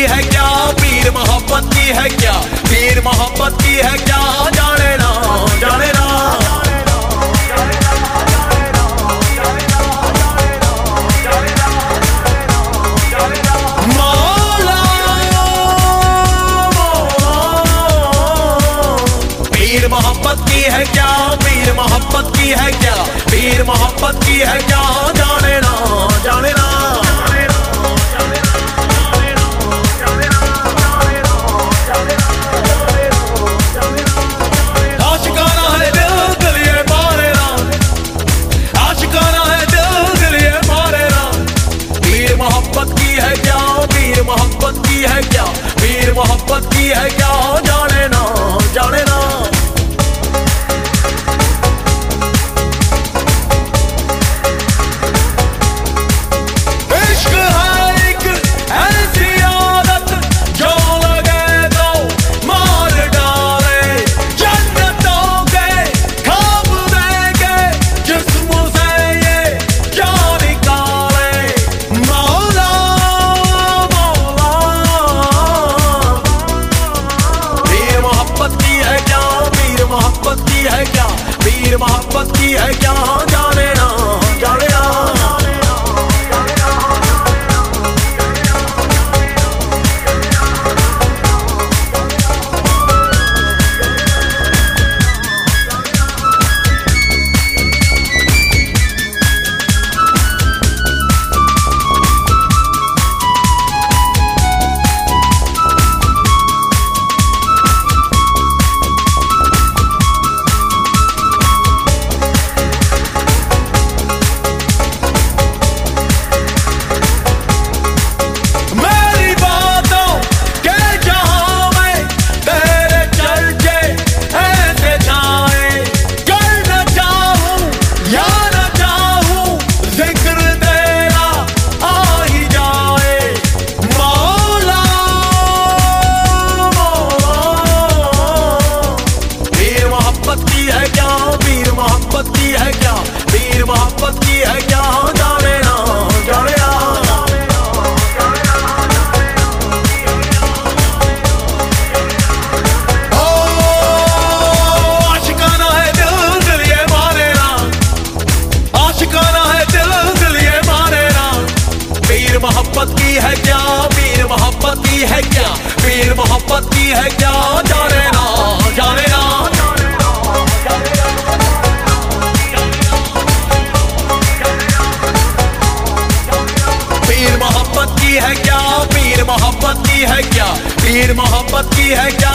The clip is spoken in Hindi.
की है क्या? पीर मोहब्बत की है क्या? पीर मोहब्बत की है क्या? जाने ना जाने ना मोहब्बत की है क्या? पीर मोहब्बत की है क्या? पीर मोहब्बत की है क्या? Yeah. है क्या? है क्या? जाने ना जाने ना पीर मोहब्बत की है क्या? पीर मोहब्बत की है क्या? पीर मोहब्बत की है क्या?